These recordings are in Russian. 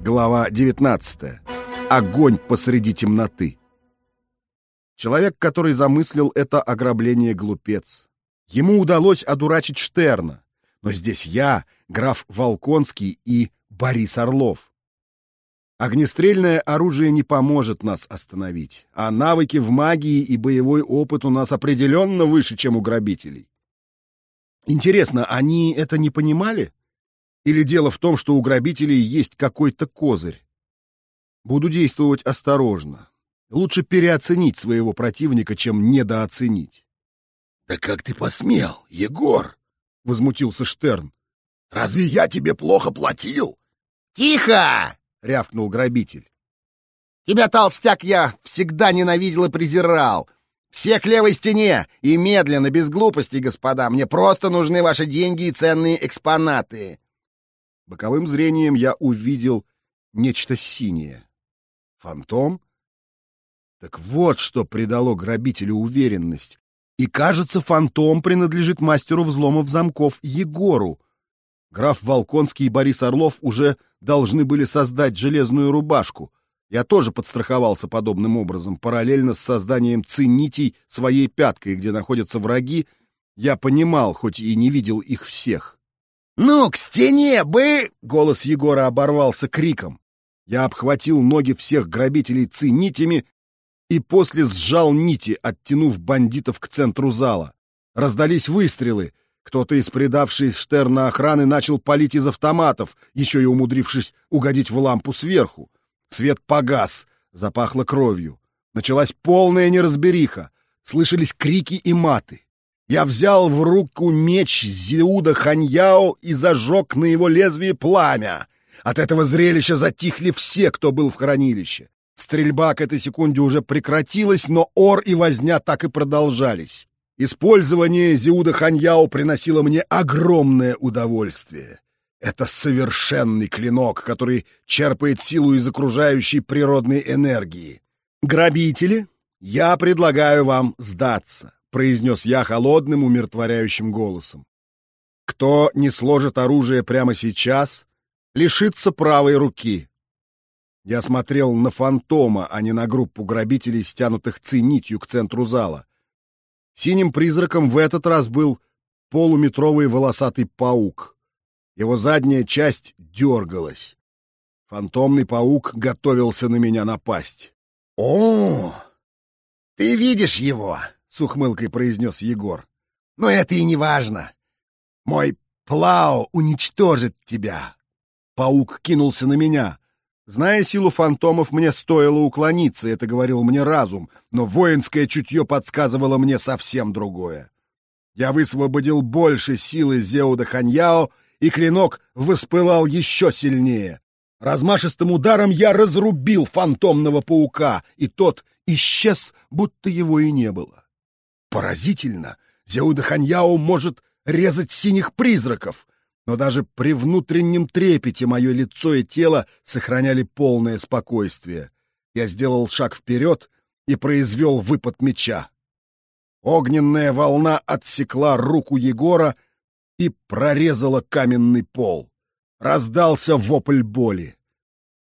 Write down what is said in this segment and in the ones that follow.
Глава 19. Огонь посреди темноты. Человек, который замыслил это ограбление, глупец. Ему удалось одурачить Штерна. Но здесь я, граф Волконский и Борис Орлов. Огнестрельное оружие не поможет нас остановить, а навыки в магии и боевой опыт у нас определенно выше, чем у грабителей. Интересно, они это не понимали? Или дело в том, что у грабителей есть какой-то козырь? Буду действовать осторожно. Лучше переоценить своего противника, чем недооценить. — Да как ты посмел, Егор? — возмутился Штерн. — Разве я тебе плохо платил? — Тихо! — рявкнул грабитель. — Тебя, толстяк, я всегда ненавидел и презирал. Все к левой стене! И медленно, без глупостей, господа. Мне просто нужны ваши деньги и ценные экспонаты. Боковым зрением я увидел нечто синее. Фантом? Так вот, что придало грабителю уверенность. И, кажется, фантом принадлежит мастеру взломов замков Егору. Граф Волконский и Борис Орлов уже должны были создать железную рубашку. Я тоже подстраховался подобным образом, параллельно с созданием ценитей своей пяткой, где находятся враги, я понимал, хоть и не видел их всех. «Ну, к стене бы!» — голос Егора оборвался криком. Я обхватил ноги всех грабителей цинитями и после сжал нити, оттянув бандитов к центру зала. Раздались выстрелы. Кто-то из предавшей Штерна охраны начал палить из автоматов, еще и умудрившись угодить в лампу сверху. Свет погас, запахло кровью. Началась полная неразбериха. Слышались крики и маты. Я взял в руку меч Зиуда Ханьяо и зажег на его лезвие пламя. От этого зрелища затихли все, кто был в хранилище. Стрельба к этой секунде уже прекратилась, но ор и возня так и продолжались. Использование Зиуда Ханьяо приносило мне огромное удовольствие. Это совершенный клинок, который черпает силу из окружающей природной энергии. Грабители, я предлагаю вам сдаться. — произнес я холодным, умиротворяющим голосом. «Кто не сложит оружие прямо сейчас, лишится правой руки». Я смотрел на фантома, а не на группу грабителей, стянутых цинитью к центру зала. Синим призраком в этот раз был полуметровый волосатый паук. Его задняя часть дергалась. Фантомный паук готовился на меня напасть. «О, ты видишь его!» — с ухмылкой произнес Егор. «Но это и не важно. Мой Плао уничтожит тебя!» Паук кинулся на меня. Зная силу фантомов, мне стоило уклониться, это говорил мне разум, но воинское чутье подсказывало мне совсем другое. Я высвободил больше силы Зеуда Ханьяо, и клинок воспылал еще сильнее. Размашистым ударом я разрубил фантомного паука, и тот исчез, будто его и не было. Поразительно! Зеуда Ханьяо может резать синих призраков, но даже при внутреннем трепете мое лицо и тело сохраняли полное спокойствие. Я сделал шаг вперед и произвел выпад меча. Огненная волна отсекла руку Егора и прорезала каменный пол. Раздался вопль боли.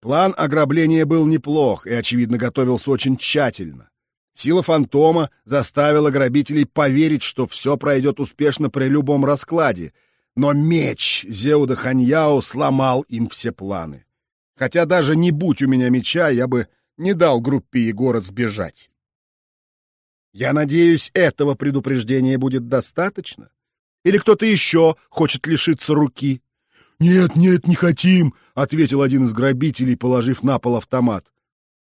План ограбления был неплох и, очевидно, готовился очень тщательно. Сила фантома заставила грабителей поверить, что все пройдет успешно при любом раскладе, но меч Зеуда Ханьяо сломал им все планы. Хотя даже не будь у меня меча, я бы не дал группе Егора сбежать. Я надеюсь, этого предупреждения будет достаточно? Или кто-то еще хочет лишиться руки? «Нет, нет, не хотим», — ответил один из грабителей, положив на пол автомат.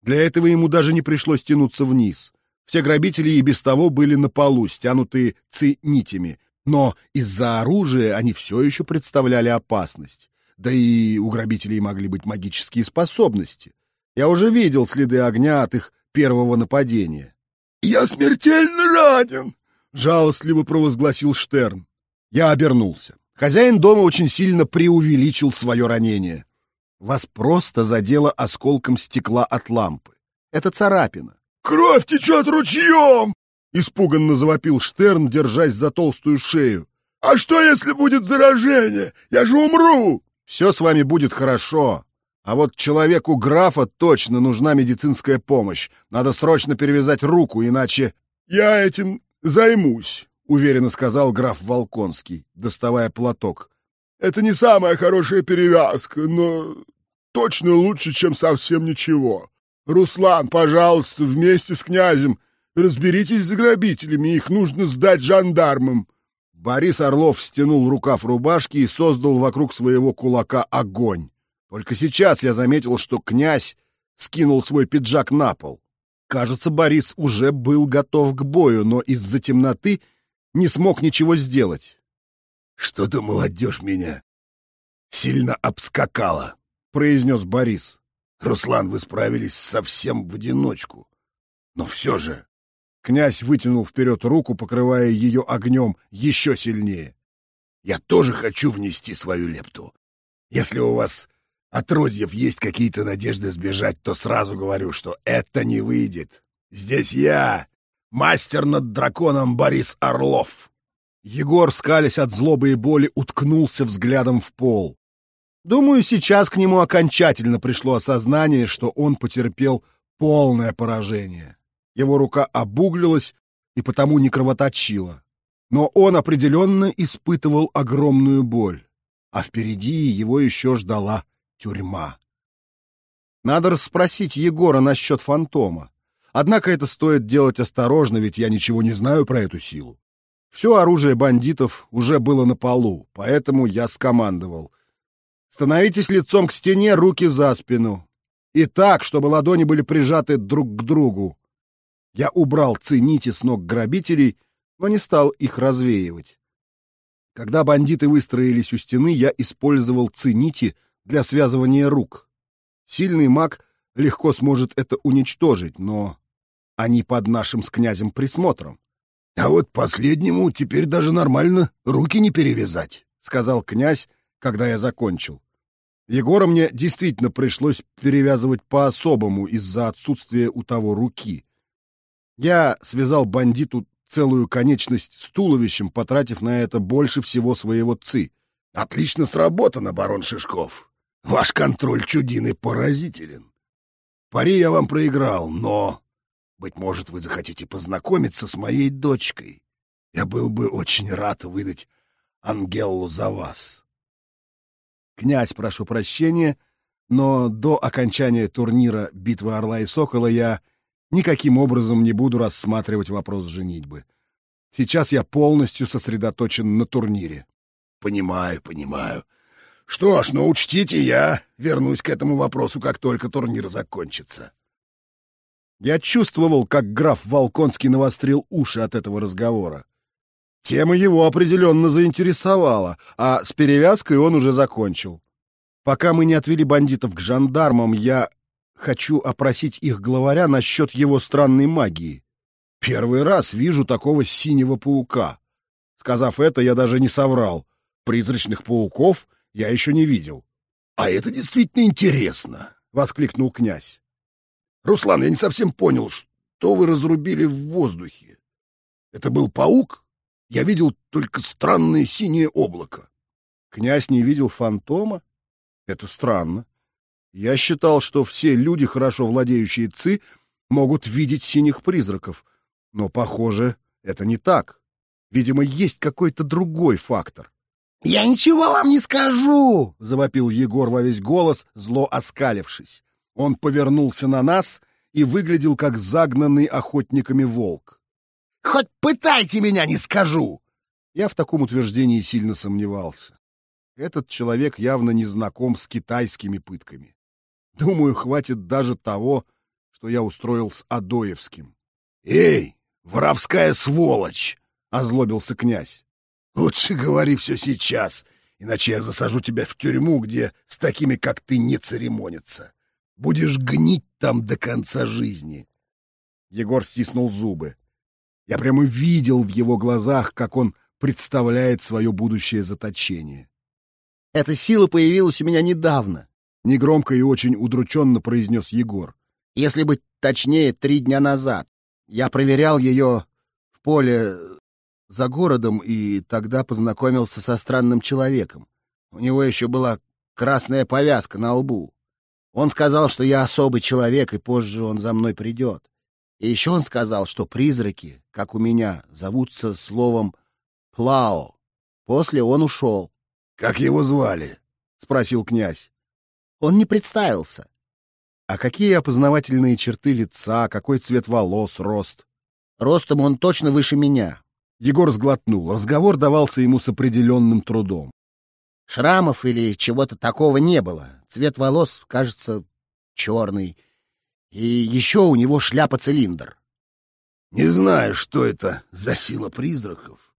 Для этого ему даже не пришлось тянуться вниз. Все грабители и без того были на полу, стянутые ци-нитями, но из-за оружия они все еще представляли опасность. Да и у грабителей могли быть магические способности. Я уже видел следы огня от их первого нападения. «Я смертельно ранен!» — жалостливо провозгласил Штерн. Я обернулся. Хозяин дома очень сильно преувеличил свое ранение. Вас просто задело осколком стекла от лампы. Это царапина. «Кровь течет ручьем!» — испуганно завопил Штерн, держась за толстую шею. «А что, если будет заражение? Я же умру!» «Все с вами будет хорошо!» А вот человеку графа точно нужна медицинская помощь. Надо срочно перевязать руку, иначе... — Я этим займусь, — уверенно сказал граф Волконский, доставая платок. — Это не самая хорошая перевязка, но точно лучше, чем совсем ничего. Руслан, пожалуйста, вместе с князем разберитесь с грабителями, их нужно сдать жандармам. Борис Орлов стянул рукав рубашки и создал вокруг своего кулака огонь. Только сейчас я заметил, что князь скинул свой пиджак на пол. Кажется, Борис уже был готов к бою, но из-за темноты не смог ничего сделать. «Что-то молодежь меня сильно обскакала», — произнес Борис. «Руслан, вы справились совсем в одиночку. Но все же...» Князь вытянул вперед руку, покрывая ее огнем еще сильнее. «Я тоже хочу внести свою лепту. Если у вас отродьев есть какие-то надежды сбежать, то сразу говорю, что это не выйдет. Здесь я, мастер над драконом Борис Орлов. Егор, скалясь от злобы и боли, уткнулся взглядом в пол. Думаю, сейчас к нему окончательно пришло осознание, что он потерпел полное поражение. Его рука обуглилась и потому не кровоточила. Но он определенно испытывал огромную боль, а впереди его еще ждала тюрьма. Надо расспросить Егора насчет фантома. Однако это стоит делать осторожно, ведь я ничего не знаю про эту силу. Все оружие бандитов уже было на полу, поэтому я скомандовал. Становитесь лицом к стене, руки за спину. И так, чтобы ладони были прижаты друг к другу. Я убрал цените с ног грабителей, но не стал их развеивать. Когда бандиты выстроились у стены, я использовал цените для связывания рук. Сильный маг легко сможет это уничтожить, но они под нашим с князем присмотром. — А вот последнему теперь даже нормально руки не перевязать, — сказал князь, когда я закончил. Егора мне действительно пришлось перевязывать по-особому из-за отсутствия у того руки. Я связал бандиту целую конечность с туловищем, потратив на это больше всего своего ци. — Отлично сработано, барон Шишков. Ваш контроль чудины поразителен. Пари я вам проиграл, но, быть может, вы захотите познакомиться с моей дочкой. Я был бы очень рад выдать Ангеллу за вас. Князь, прошу прощения, но до окончания турнира «Битвы Орла и Сокола» я никаким образом не буду рассматривать вопрос женитьбы. Сейчас я полностью сосредоточен на турнире. — Понимаю, понимаю. Что ж, но учтите, я вернусь к этому вопросу, как только турнир закончится. Я чувствовал, как граф Волконский навострил уши от этого разговора. Тема его определенно заинтересовала, а с перевязкой он уже закончил. Пока мы не отвели бандитов к жандармам, я хочу опросить их главаря насчет его странной магии. Первый раз вижу такого синего паука. Сказав это, я даже не соврал. Призрачных пауков я еще не видел. — А это действительно интересно! — воскликнул князь. — Руслан, я не совсем понял, что вы разрубили в воздухе. Это был паук? Я видел только странное синее облако. Князь не видел фантома? Это странно. Я считал, что все люди, хорошо владеющие ЦИ, могут видеть синих призраков. Но, похоже, это не так. Видимо, есть какой-то другой фактор. «Я ничего вам не скажу!» — завопил Егор во весь голос, зло оскалившись. Он повернулся на нас и выглядел как загнанный охотниками волк. «Хоть пытайте меня, не скажу!» Я в таком утверждении сильно сомневался. Этот человек явно не знаком с китайскими пытками. Думаю, хватит даже того, что я устроил с Адоевским. «Эй, воровская сволочь!» — озлобился князь. Лучше говори все сейчас, иначе я засажу тебя в тюрьму, где с такими, как ты, не церемонятся. Будешь гнить там до конца жизни. Егор стиснул зубы. Я прямо видел в его глазах, как он представляет свое будущее заточение. «Эта сила появилась у меня недавно», — негромко и очень удрученно произнес Егор. «Если быть точнее, три дня назад. Я проверял ее в поле за городом и тогда познакомился со странным человеком. У него еще была красная повязка на лбу. Он сказал, что я особый человек, и позже он за мной придет. И еще он сказал, что призраки, как у меня, зовутся словом «плао». После он ушел. — Как его звали? — спросил князь. Он не представился. — А какие опознавательные черты лица, какой цвет волос, рост? Ростом он точно выше меня. Егор сглотнул. Разговор давался ему с определенным трудом. Шрамов или чего-то такого не было. Цвет волос, кажется, черный. И еще у него шляпа-цилиндр. Не знаю, что это за сила призраков,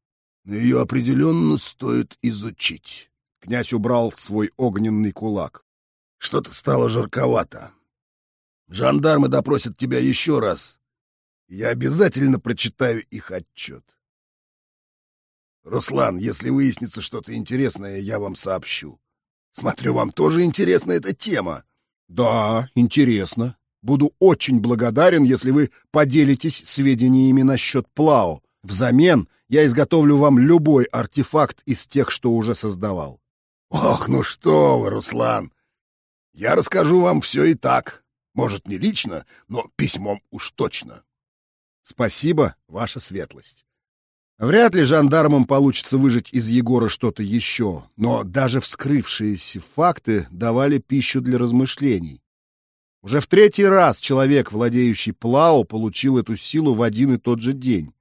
но ее определенно стоит изучить. Князь убрал свой огненный кулак. Что-то стало жарковато. Жандармы допросят тебя еще раз. Я обязательно прочитаю их отчет. Руслан, если выяснится что-то интересное, я вам сообщу. Смотрю, вам тоже интересна эта тема. Да, интересно. Буду очень благодарен, если вы поделитесь сведениями насчет Плао. Взамен я изготовлю вам любой артефакт из тех, что уже создавал. Ох, ну что вы, Руслан! Я расскажу вам все и так. Может, не лично, но письмом уж точно. Спасибо, ваша светлость. Вряд ли жандармам получится выжить из Егора что-то еще, но даже вскрывшиеся факты давали пищу для размышлений. Уже в третий раз человек, владеющий Плао, получил эту силу в один и тот же день.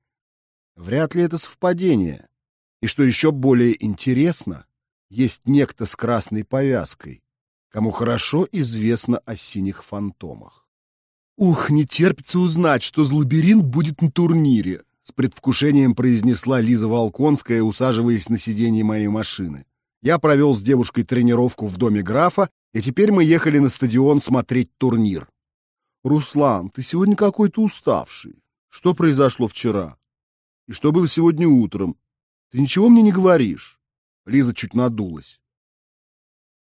Вряд ли это совпадение. И что еще более интересно, есть некто с красной повязкой, кому хорошо известно о синих фантомах. Ух, не терпится узнать, что злобиринт будет на турнире. С предвкушением произнесла Лиза Волконская, усаживаясь на сиденье моей машины. Я провел с девушкой тренировку в доме графа, и теперь мы ехали на стадион смотреть турнир. «Руслан, ты сегодня какой-то уставший. Что произошло вчера? И что было сегодня утром? Ты ничего мне не говоришь?» Лиза чуть надулась.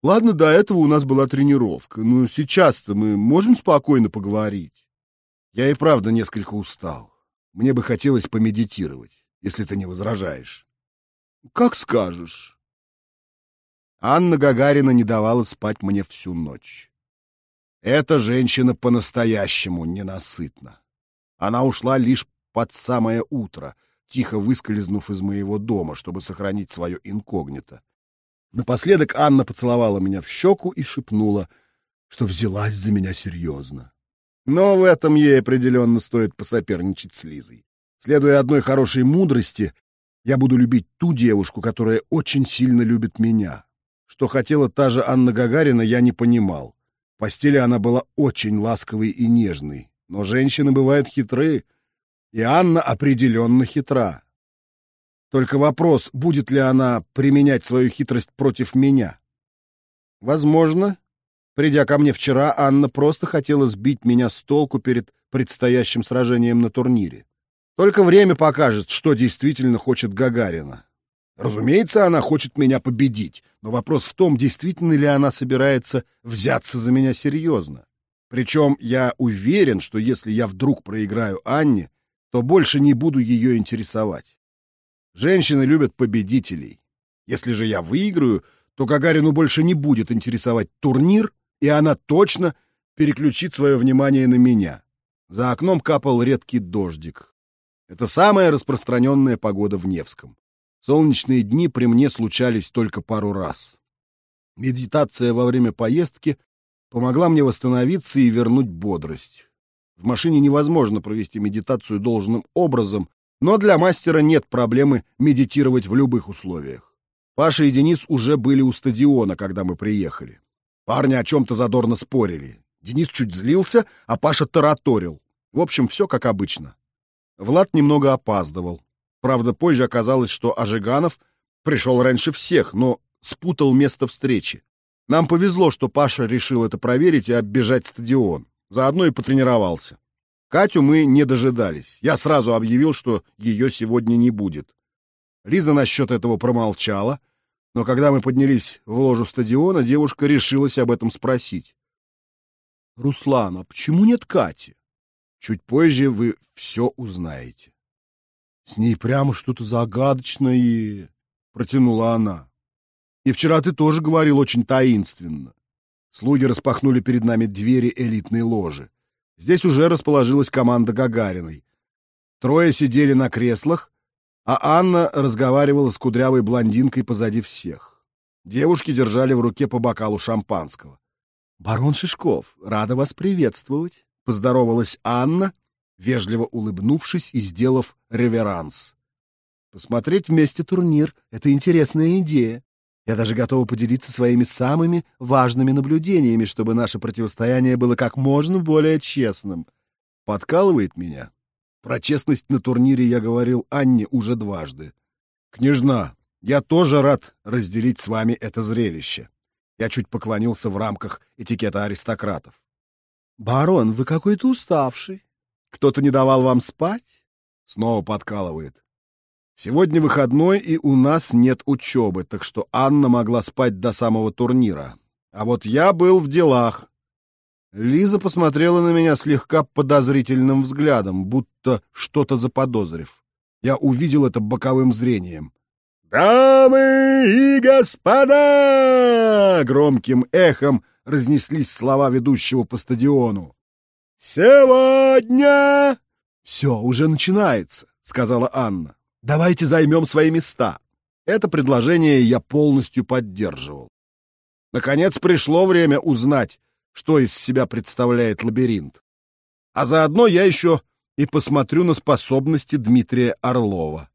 «Ладно, до этого у нас была тренировка, но сейчас-то мы можем спокойно поговорить?» Я и правда несколько устал. Мне бы хотелось помедитировать, если ты не возражаешь. Как скажешь. Анна Гагарина не давала спать мне всю ночь. Эта женщина по-настоящему ненасытна. Она ушла лишь под самое утро, тихо выскользнув из моего дома, чтобы сохранить свое инкогнито. Напоследок Анна поцеловала меня в щеку и шепнула, что взялась за меня серьезно. Но в этом ей определенно стоит посоперничать с Лизой. Следуя одной хорошей мудрости, я буду любить ту девушку, которая очень сильно любит меня. Что хотела та же Анна Гагарина, я не понимал. В постели она была очень ласковой и нежной. Но женщины бывают хитры, и Анна определенно хитра. Только вопрос, будет ли она применять свою хитрость против меня. Возможно, Придя ко мне вчера, Анна просто хотела сбить меня с толку перед предстоящим сражением на турнире. Только время покажет, что действительно хочет Гагарина. Разумеется, она хочет меня победить, но вопрос в том, действительно ли она собирается взяться за меня серьезно. Причем я уверен, что если я вдруг проиграю Анне, то больше не буду ее интересовать. Женщины любят победителей. Если же я выиграю, то Гагарину больше не будет интересовать турнир, и она точно переключит свое внимание на меня. За окном капал редкий дождик. Это самая распространенная погода в Невском. Солнечные дни при мне случались только пару раз. Медитация во время поездки помогла мне восстановиться и вернуть бодрость. В машине невозможно провести медитацию должным образом, но для мастера нет проблемы медитировать в любых условиях. Паша и Денис уже были у стадиона, когда мы приехали. Парни о чем-то задорно спорили. Денис чуть злился, а Паша тараторил. В общем, все как обычно. Влад немного опаздывал. Правда, позже оказалось, что Ажиганов пришел раньше всех, но спутал место встречи. Нам повезло, что Паша решил это проверить и оббежать стадион. Заодно и потренировался. Катю мы не дожидались. Я сразу объявил, что ее сегодня не будет. Лиза насчет этого промолчала, но когда мы поднялись в ложу стадиона, девушка решилась об этом спросить. «Руслан, а почему нет Кати?» «Чуть позже вы все узнаете». «С ней прямо что-то загадочное», — протянула она. «И вчера ты тоже говорил очень таинственно. Слуги распахнули перед нами двери элитной ложи. Здесь уже расположилась команда Гагариной. Трое сидели на креслах, а Анна разговаривала с кудрявой блондинкой позади всех. Девушки держали в руке по бокалу шампанского. «Барон Шишков, рада вас приветствовать», — поздоровалась Анна, вежливо улыбнувшись и сделав реверанс. «Посмотреть вместе турнир — это интересная идея. Я даже готова поделиться своими самыми важными наблюдениями, чтобы наше противостояние было как можно более честным. Подкалывает меня. Про честность на турнире я говорил Анне уже дважды. Княжна, я тоже рад разделить с вами это зрелище. Я чуть поклонился в рамках этикета аристократов. «Барон, вы какой-то уставший. Кто-то не давал вам спать?» Снова подкалывает. «Сегодня выходной, и у нас нет учебы, так что Анна могла спать до самого турнира. А вот я был в делах». Лиза посмотрела на меня слегка подозрительным взглядом, будто что-то заподозрив. Я увидел это боковым зрением. «Дамы и господа!» — громким эхом разнеслись слова ведущего по стадиону. «Сегодня...» «Все, уже начинается», — сказала Анна. «Давайте займем свои места». Это предложение я полностью поддерживал. Наконец пришло время узнать, что из себя представляет лабиринт. А заодно я еще и посмотрю на способности Дмитрия Орлова.